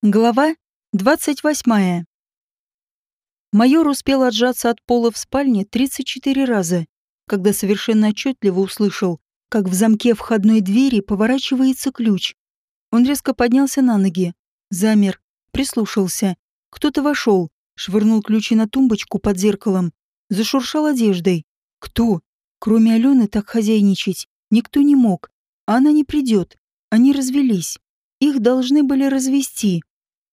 Глава 28. Майор успел отжаться от пола в спальне 34 раза, когда совершенно отчетливо услышал, как в замке входной двери поворачивается ключ. Он резко поднялся на ноги, замер, прислушался. Кто-то вошел, швырнул ключи на тумбочку под зеркалом, зашуршал одеждой. Кто? Кроме Алены так хозяйничать никто не мог. А она не придет. Они развелись. Их должны были развести.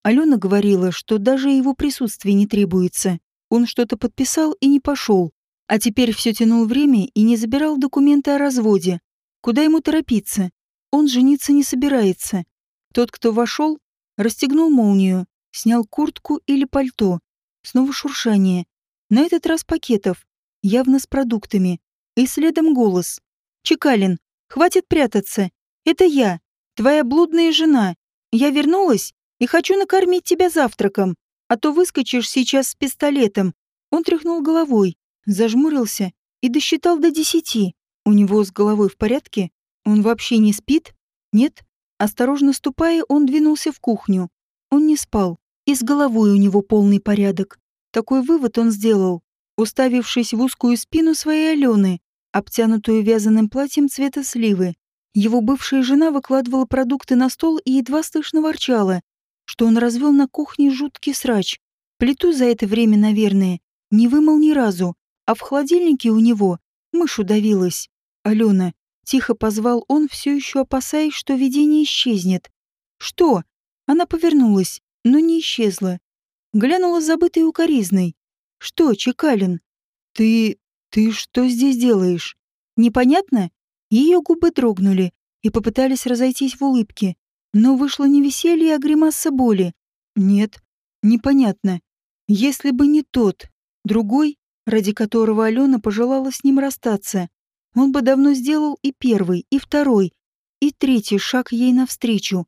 Алена говорила, что даже его присутствие не требуется. Он что-то подписал и не пошел. А теперь все тянул время и не забирал документы о разводе. Куда ему торопиться? Он жениться не собирается. Тот, кто вошел, расстегнул молнию, снял куртку или пальто. Снова шуршание. На этот раз пакетов, явно с продуктами. И следом голос. «Чекалин, хватит прятаться. Это я, твоя блудная жена. Я вернулась и хочу накормить тебя завтраком, а то выскочишь сейчас с пистолетом». Он тряхнул головой, зажмурился и досчитал до десяти. У него с головой в порядке? Он вообще не спит? Нет? Осторожно ступая, он двинулся в кухню. Он не спал, и с головой у него полный порядок. Такой вывод он сделал, уставившись в узкую спину своей Алены, обтянутую вязаным платьем цвета сливы. Его бывшая жена выкладывала продукты на стол и едва слышно ворчала, что он развел на кухне жуткий срач. Плиту за это время, наверное, не вымыл ни разу, а в холодильнике у него мышь удавилась. «Алена», — тихо позвал он, все еще опасаясь, что видение исчезнет. «Что?» Она повернулась, но не исчезла. Глянула забытой укоризной. «Что, Чекалин? Ты... ты что здесь делаешь? Непонятно?» Ее губы дрогнули и попытались разойтись в улыбке. Но вышло не веселье, а гримаса боли. Нет, непонятно. Если бы не тот, другой, ради которого Алена пожелала с ним расстаться, он бы давно сделал и первый, и второй, и третий шаг ей навстречу.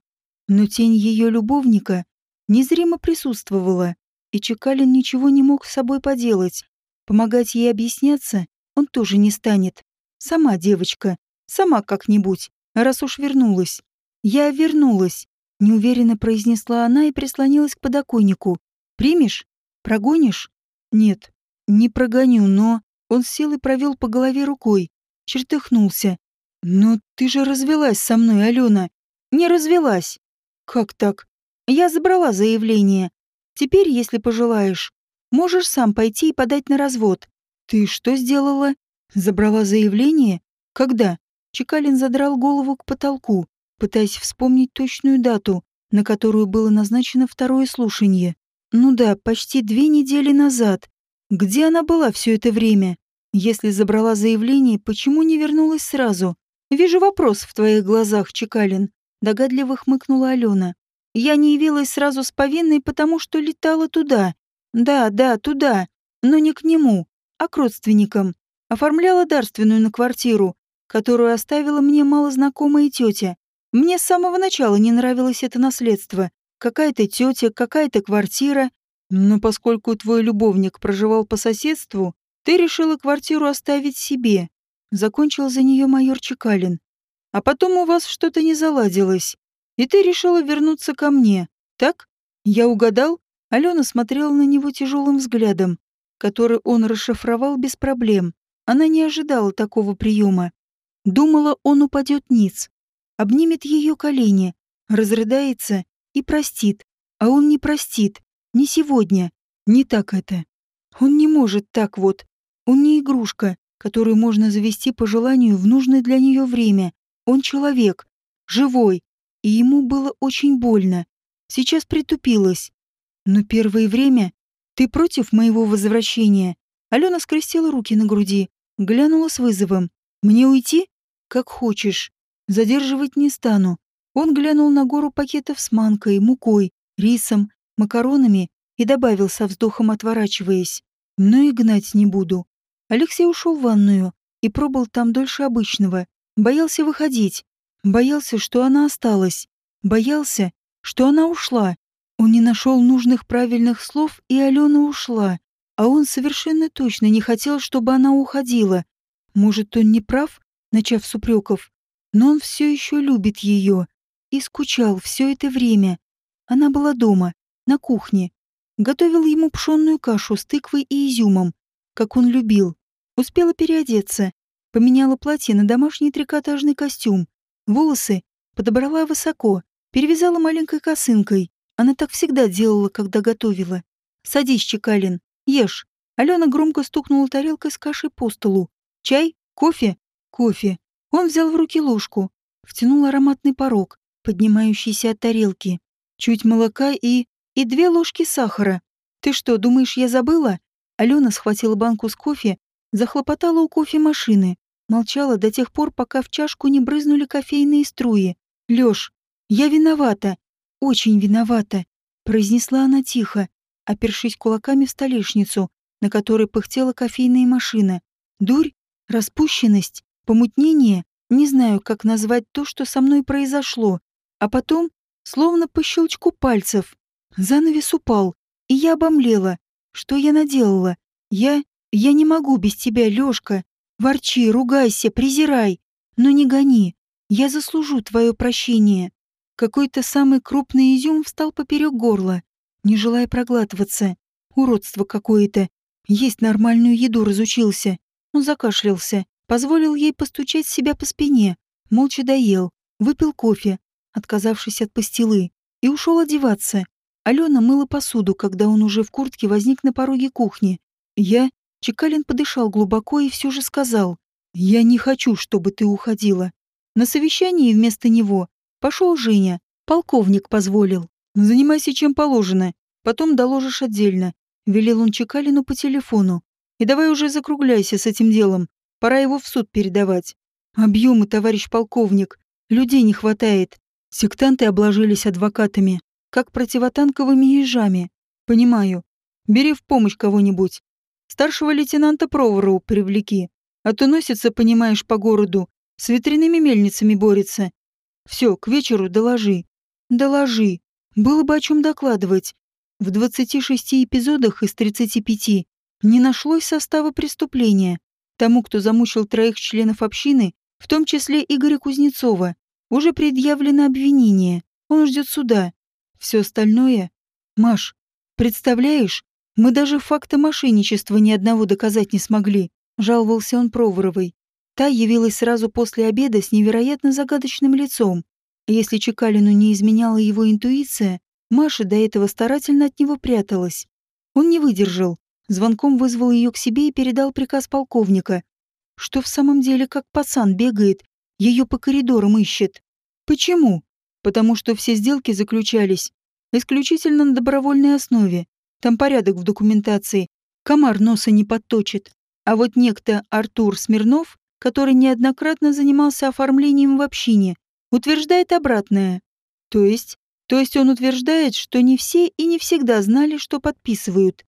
Но тень ее любовника незримо присутствовала, и Чекалин ничего не мог с собой поделать. Помогать ей объясняться он тоже не станет. Сама девочка, сама как-нибудь, раз уж вернулась. «Я вернулась», — неуверенно произнесла она и прислонилась к подоконнику. «Примешь? Прогонишь?» «Нет, не прогоню, но...» Он сел и провел по голове рукой, чертыхнулся. «Но ты же развелась со мной, Алена!» «Не развелась!» «Как так?» «Я забрала заявление. Теперь, если пожелаешь, можешь сам пойти и подать на развод». «Ты что сделала?» «Забрала заявление? Когда?» Чекалин задрал голову к потолку пытаясь вспомнить точную дату, на которую было назначено второе слушание. Ну да, почти две недели назад. Где она была все это время? Если забрала заявление, почему не вернулась сразу? Вижу вопрос в твоих глазах, Чекалин. Догадливо хмыкнула Алена. Я не явилась сразу с повинной, потому что летала туда. Да, да, туда. Но не к нему, а к родственникам. Оформляла дарственную на квартиру, которую оставила мне малознакомая тетя. Мне с самого начала не нравилось это наследство. Какая-то тетя, какая-то квартира. Но поскольку твой любовник проживал по соседству, ты решила квартиру оставить себе. Закончил за нее майор Чекалин. А потом у вас что-то не заладилось. И ты решила вернуться ко мне. Так? Я угадал? Алена смотрела на него тяжелым взглядом, который он расшифровал без проблем. Она не ожидала такого приема. Думала, он упадет ниц, обнимет ее колени, разрыдается и простит. А он не простит. Не сегодня. Не так это. Он не может так вот. Он не игрушка, которую можно завести по желанию в нужное для нее время. Он человек. Живой. И ему было очень больно. Сейчас притупилось. Но первое время... Ты против моего возвращения? Алена скрестила руки на груди, глянула с вызовом. Мне уйти? Как хочешь. Задерживать не стану. Он глянул на гору пакетов с манкой, мукой, рисом, макаронами и добавил со вздохом, отворачиваясь. Но и гнать не буду. Алексей ушел в ванную и пробыл там дольше обычного. Боялся выходить. Боялся, что она осталась. Боялся, что она ушла. Он не нашел нужных правильных слов, и Алена ушла. А он совершенно точно не хотел, чтобы она уходила. Может, он не прав, начав с упреков? Но он все еще любит ее и скучал все это время. Она была дома, на кухне. Готовил ему пшенную кашу с тыквой и изюмом, как он любил. Успела переодеться. Поменяла платье на домашний трикотажный костюм. Волосы подобрала высоко, перевязала маленькой косынкой. Она так всегда делала, когда готовила. «Садись, Чекалин, ешь». Алена громко стукнула тарелкой с кашей по столу. «Чай? Кофе?» «Кофе». Он взял в руки ложку, втянул ароматный порог, поднимающийся от тарелки. Чуть молока и... и две ложки сахара. «Ты что, думаешь, я забыла?» Алена схватила банку с кофе, захлопотала у кофемашины, молчала до тех пор, пока в чашку не брызнули кофейные струи. «Лёш, я виновата, очень виновата», — произнесла она тихо, опершись кулаками в столешницу, на которой пыхтела кофейная машина. Дурь, распущенность, помутнение, не знаю, как назвать то, что со мной произошло. А потом, словно по щелчку пальцев, занавес упал, и я обомлела. Что я наделала? Я... я не могу без тебя, Лёшка. Ворчи, ругайся, презирай, но не гони. Я заслужу твое прощение. Какой-то самый крупный изюм встал поперек горла, не желая проглатываться. Уродство какое-то. Есть нормальную еду разучился. Он закашлялся, позволил ей постучать себя по спине, молча доел, выпил кофе, отказавшись от пастилы, и ушел одеваться. Алена мыла посуду, когда он уже в куртке возник на пороге кухни. Я... Чекалин подышал глубоко и все же сказал. «Я не хочу, чтобы ты уходила». На совещании вместо него пошел Женя. Полковник позволил. «Занимайся чем положено. Потом доложишь отдельно», — велел он Чекалину по телефону. «И давай уже закругляйся с этим делом. Пора его в суд передавать. Объемы, товарищ полковник. Людей не хватает. Сектанты обложились адвокатами, как противотанковыми ежами. Понимаю. Бери в помощь кого-нибудь. Старшего лейтенанта Провору привлеки. А то носится, понимаешь, по городу, с ветряными мельницами борется. Все, к вечеру доложи. Доложи. Было бы о чем докладывать. В 26 эпизодах из 35 не нашлось состава преступления. Тому, кто замучил троих членов общины, в том числе Игоря Кузнецова, уже предъявлено обвинение. Он ждет суда. Все остальное... Маш, представляешь, мы даже факта мошенничества ни одного доказать не смогли, жаловался он Проворовой. Та явилась сразу после обеда с невероятно загадочным лицом. Если Чекалину не изменяла его интуиция, Маша до этого старательно от него пряталась. Он не выдержал, звонком вызвал ее к себе и передал приказ полковника, что в самом деле как пацан бегает, ее по коридорам ищет. Почему? Потому что все сделки заключались исключительно на добровольной основе. Там порядок в документации. Комар носа не подточит. А вот некто Артур Смирнов который неоднократно занимался оформлением в общине, утверждает обратное. То есть, то есть он утверждает, что не все и не всегда знали, что подписывают.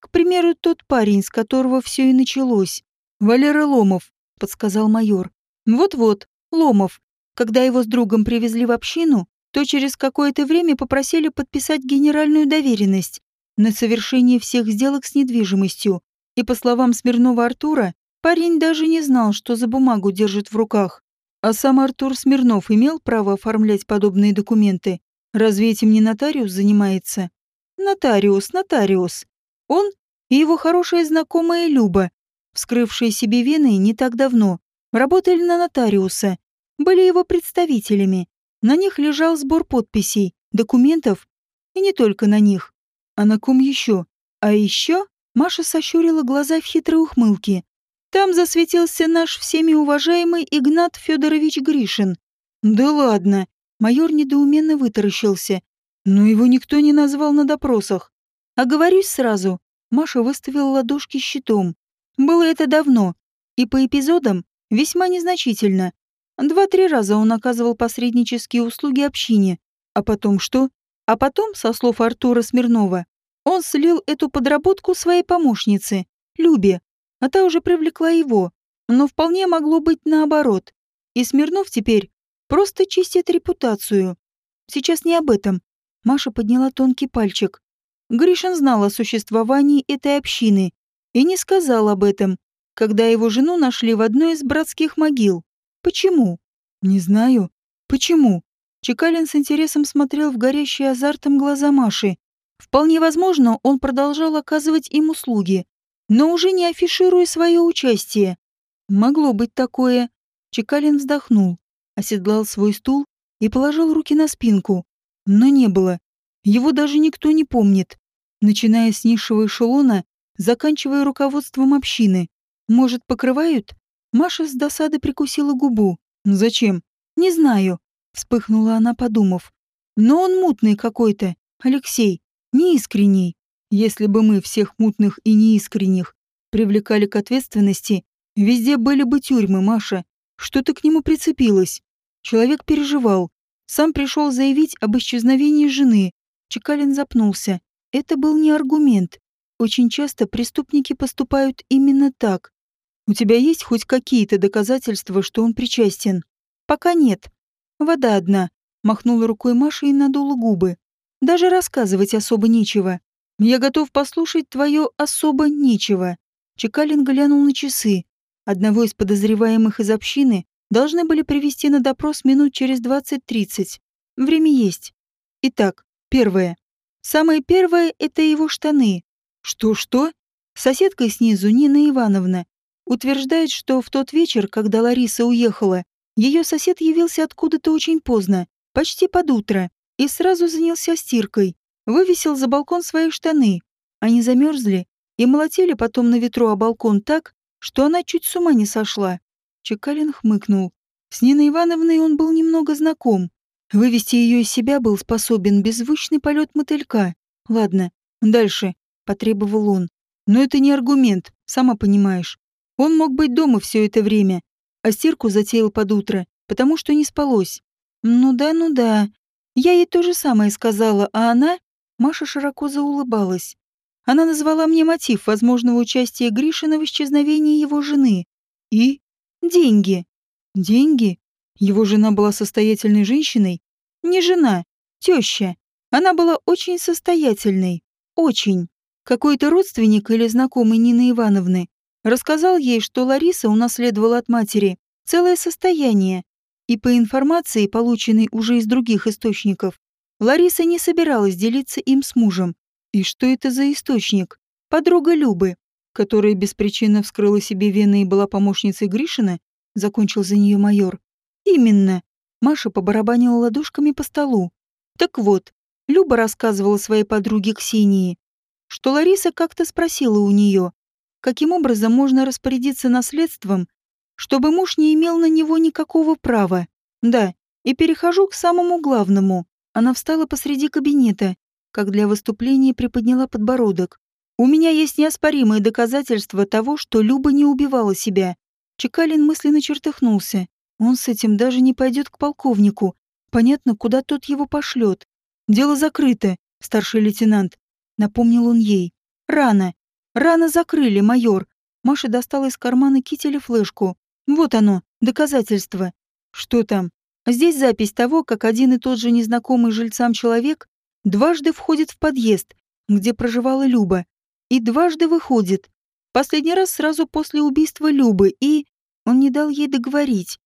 К примеру, тот парень, с которого все и началось. Валера Ломов, подсказал майор. Вот-вот, Ломов. Когда его с другом привезли в общину, то через какое-то время попросили подписать генеральную доверенность на совершение всех сделок с недвижимостью. И по словам Смирнова Артура, Парень даже не знал, что за бумагу держит в руках. А сам Артур Смирнов имел право оформлять подобные документы. Разве этим не нотариус занимается? Нотариус, нотариус. Он и его хорошая знакомая Люба, вскрывшие себе вены не так давно, работали на нотариуса, были его представителями. На них лежал сбор подписей, документов, и не только на них. А на ком еще? А еще Маша сощурила глаза в хитрой ухмылке. Там засветился наш всеми уважаемый Игнат Федорович Гришин. Да ладно, майор недоуменно вытаращился. Но его никто не назвал на допросах. А говорюсь сразу, Маша выставила ладошки щитом. Было это давно, и по эпизодам весьма незначительно. Два-три раза он оказывал посреднические услуги общине. А потом что? А потом, со слов Артура Смирнова, он слил эту подработку своей помощнице, Любе, а та уже привлекла его. Но вполне могло быть наоборот. И Смирнов теперь просто чистит репутацию. Сейчас не об этом. Маша подняла тонкий пальчик. Гришин знал о существовании этой общины и не сказал об этом, когда его жену нашли в одной из братских могил. Почему? Не знаю. Почему? Чекалин с интересом смотрел в горящие азартом глаза Маши. Вполне возможно, он продолжал оказывать им услуги, но уже не афишируя свое участие. Могло быть такое. Чекалин вздохнул, оседлал свой стул и положил руки на спинку. Но не было. Его даже никто не помнит. Начиная с низшего эшелона, заканчивая руководством общины. Может, покрывают? Маша с досады прикусила губу. Зачем? Не знаю. Вспыхнула она, подумав. Но он мутный какой-то, Алексей, неискренний. Если бы мы всех мутных и неискренних привлекали к ответственности, везде были бы тюрьмы, Маша. Что ты к нему прицепилась? Человек переживал. Сам пришел заявить об исчезновении жены. Чекалин запнулся. Это был не аргумент. Очень часто преступники поступают именно так. У тебя есть хоть какие-то доказательства, что он причастен? Пока нет. Вода одна. Махнула рукой Маша и надула губы. Даже рассказывать особо нечего. Я готов послушать твое особо нечего. Чекалин глянул на часы. Одного из подозреваемых из общины должны были привести на допрос минут через 20-30. Время есть. Итак, первое. Самое первое — это его штаны. Что-что? Соседка снизу, Нина Ивановна, утверждает, что в тот вечер, когда Лариса уехала, ее сосед явился откуда-то очень поздно, почти под утро, и сразу занялся стиркой. Вывесил за балкон свои штаны. Они замерзли и молотили потом на ветру о балкон так, что она чуть с ума не сошла. Чекалин хмыкнул. С Ниной Ивановной он был немного знаком. Вывести ее из себя был способен беззвучный полет мотылька. Ладно, дальше, потребовал он. Но это не аргумент, сама понимаешь. Он мог быть дома все это время, а стирку затеял под утро, потому что не спалось. Ну да, ну да. Я ей то же самое сказала, а она... Маша широко заулыбалась. Она назвала мне мотив возможного участия Гришина в исчезновении его жены. И? Деньги. Деньги? Его жена была состоятельной женщиной? Не жена, теща. Она была очень состоятельной. Очень. Какой-то родственник или знакомый Нины Ивановны рассказал ей, что Лариса унаследовала от матери целое состояние, и по информации, полученной уже из других источников, Лариса не собиралась делиться им с мужем. И что это за источник? Подруга Любы, которая беспричинно вскрыла себе вены и была помощницей Гришина, закончил за нее майор. Именно. Маша побарабанила ладошками по столу. Так вот, Люба рассказывала своей подруге Ксении, что Лариса как-то спросила у нее, каким образом можно распорядиться наследством, чтобы муж не имел на него никакого права. Да, и перехожу к самому главному. Она встала посреди кабинета, как для выступления приподняла подбородок. У меня есть неоспоримые доказательства того, что Люба не убивала себя. Чекалин мысленно чертыхнулся. Он с этим даже не пойдет к полковнику. Понятно, куда тот его пошлет. Дело закрыто, старший лейтенант. Напомнил он ей. Рано. Рано закрыли, майор. Маша достала из кармана кителя флешку. Вот оно, доказательство. Что там? Здесь запись того, как один и тот же незнакомый жильцам человек дважды входит в подъезд, где проживала Люба, и дважды выходит. Последний раз сразу после убийства Любы, и... Он не дал ей договорить.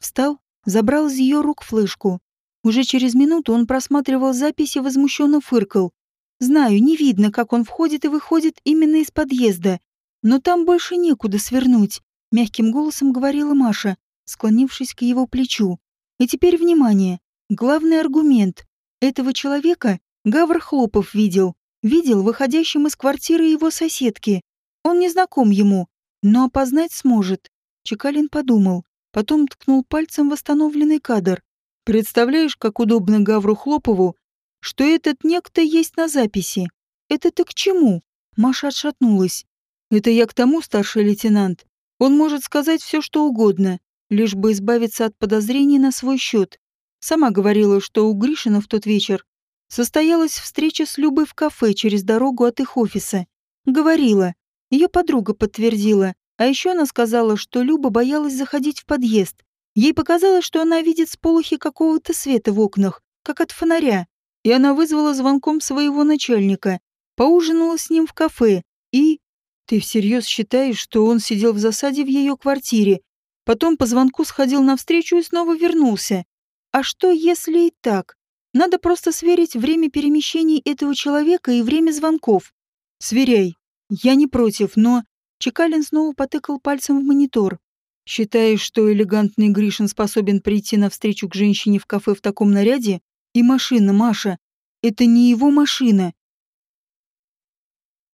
Встал, забрал из ее рук флешку. Уже через минуту он просматривал записи и возмущенно фыркал. Знаю, не видно, как он входит и выходит именно из подъезда. Но там больше некуда свернуть, мягким голосом говорила Маша, склонившись к его плечу. И теперь внимание. Главный аргумент. Этого человека Гавр Хлопов видел. Видел выходящим из квартиры его соседки. Он не знаком ему, но опознать сможет. Чекалин подумал. Потом ткнул пальцем восстановленный кадр. Представляешь, как удобно Гавру Хлопову, что этот некто есть на записи. Это ты к чему? Маша отшатнулась. Это я к тому, старший лейтенант. Он может сказать все, что угодно, лишь бы избавиться от подозрений на свой счет. Сама говорила, что у Гришина в тот вечер состоялась встреча с Любой в кафе через дорогу от их офиса. Говорила. Ее подруга подтвердила. А еще она сказала, что Люба боялась заходить в подъезд. Ей показалось, что она видит сполохи какого-то света в окнах, как от фонаря. И она вызвала звонком своего начальника, поужинала с ним в кафе и... Ты всерьез считаешь, что он сидел в засаде в ее квартире, потом по звонку сходил навстречу и снова вернулся? А что, если и так? Надо просто сверить время перемещений этого человека и время звонков. Сверяй. Я не против, но... Чекалин снова потыкал пальцем в монитор. Считаешь, что элегантный Гришин способен прийти навстречу к женщине в кафе в таком наряде? И машина, Маша. Это не его машина.